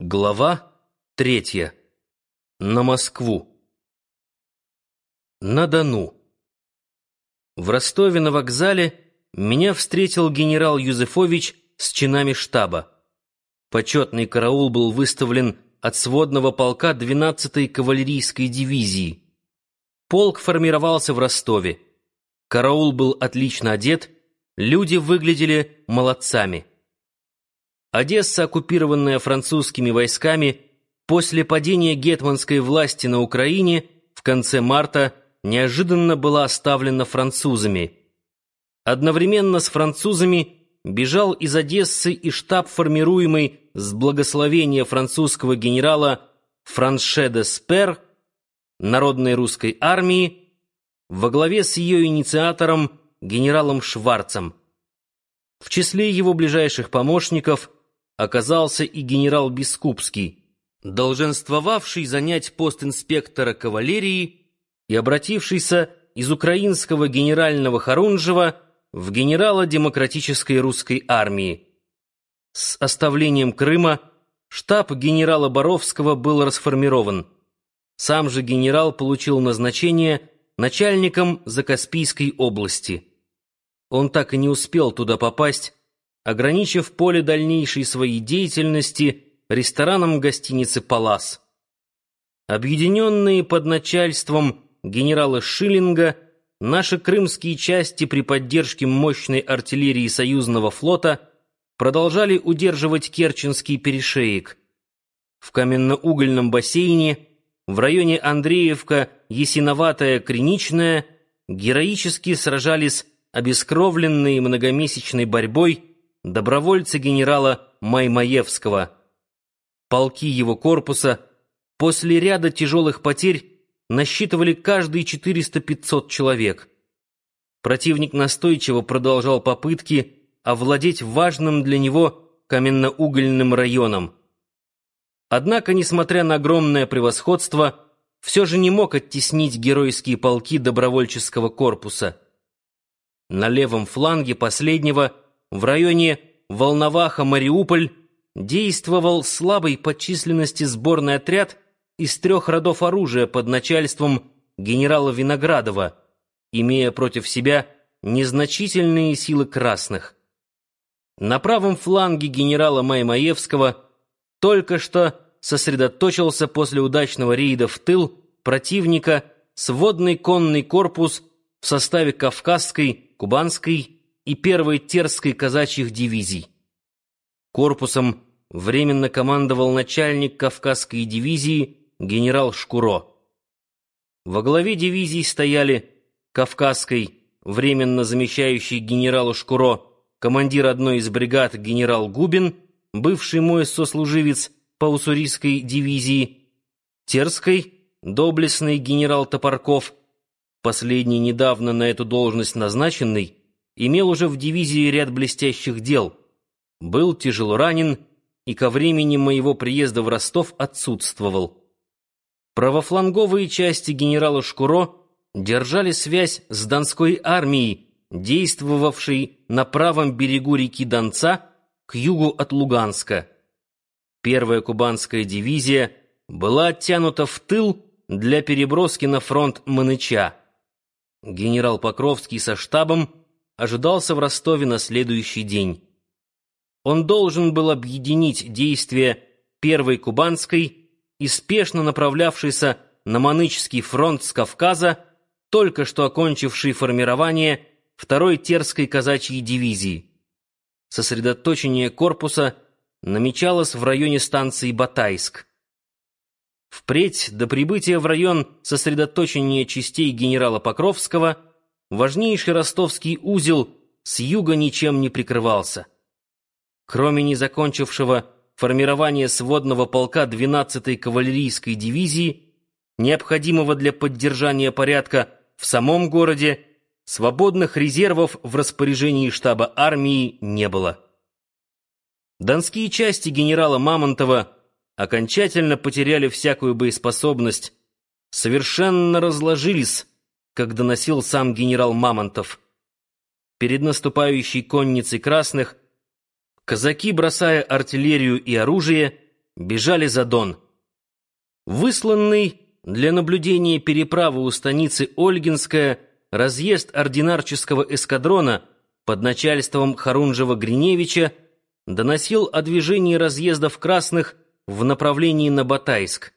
Глава третья. На Москву. На Дону. В Ростове на вокзале меня встретил генерал Юзефович с чинами штаба. Почетный караул был выставлен от сводного полка 12-й кавалерийской дивизии. Полк формировался в Ростове. Караул был отлично одет, люди выглядели молодцами. Одесса, оккупированная французскими войсками, после падения гетманской власти на Украине в конце марта неожиданно была оставлена французами. Одновременно с французами бежал из Одессы и штаб, формируемый с благословения французского генерала Франше де Спер, Народной русской армии, во главе с ее инициатором генералом Шварцем. В числе его ближайших помощников – оказался и генерал Бескупский, долженствовавший занять пост инспектора кавалерии и обратившийся из украинского генерального Харунжева в генерала демократической русской армии. С оставлением Крыма штаб генерала Боровского был расформирован. Сам же генерал получил назначение начальником Закаспийской области. Он так и не успел туда попасть, ограничив поле дальнейшей своей деятельности рестораном гостиницы «Палас». Объединенные под начальством генерала Шиллинга, наши крымские части при поддержке мощной артиллерии союзного флота продолжали удерживать Керченский перешеек. В каменноугольном бассейне, в районе Андреевка, Ясиноватая, Криничная, героически сражались обескровленные многомесячной борьбой добровольцы генерала Маймаевского. Полки его корпуса после ряда тяжелых потерь насчитывали каждые 400-500 человек. Противник настойчиво продолжал попытки овладеть важным для него каменноугольным районом. Однако, несмотря на огромное превосходство, все же не мог оттеснить геройские полки добровольческого корпуса. На левом фланге последнего – в районе Волноваха-Мариуполь действовал слабый по численности сборный отряд из трех родов оружия под начальством генерала Виноградова, имея против себя незначительные силы красных. На правом фланге генерала Маймаевского только что сосредоточился после удачного рейда в тыл противника сводный конный корпус в составе Кавказской, Кубанской и первой Терской казачьих дивизий. Корпусом временно командовал начальник Кавказской дивизии генерал Шкуро. Во главе дивизии стояли Кавказской, временно замещающий генералу Шкуро, командир одной из бригад генерал Губин, бывший мой сослуживец по уссурийской дивизии, Терской, доблестный генерал Топорков, последний недавно на эту должность назначенный, имел уже в дивизии ряд блестящих дел, был тяжело ранен и ко времени моего приезда в Ростов отсутствовал. Правофланговые части генерала Шкуро держали связь с Донской армией, действовавшей на правом берегу реки Донца к югу от Луганска. Первая кубанская дивизия была оттянута в тыл для переброски на фронт Маныча. Генерал Покровский со штабом ожидался в Ростове на следующий день. Он должен был объединить действия первой Кубанской и спешно направлявшейся на Манычский фронт с Кавказа, только что окончивший формирование второй Терской казачьей дивизии. Сосредоточение корпуса намечалось в районе станции Батайск. Впредь до прибытия в район сосредоточения частей генерала Покровского – важнейший ростовский узел с юга ничем не прикрывался. Кроме незакончившего формирования сводного полка 12-й кавалерийской дивизии, необходимого для поддержания порядка в самом городе, свободных резервов в распоряжении штаба армии не было. Донские части генерала Мамонтова окончательно потеряли всякую боеспособность, совершенно разложились, как доносил сам генерал Мамонтов. Перед наступающей конницей красных казаки, бросая артиллерию и оружие, бежали за Дон. Высланный для наблюдения переправы у станицы Ольгинская разъезд ординарческого эскадрона под начальством Харунжева-Гриневича доносил о движении разъездов красных в направлении на Батайск.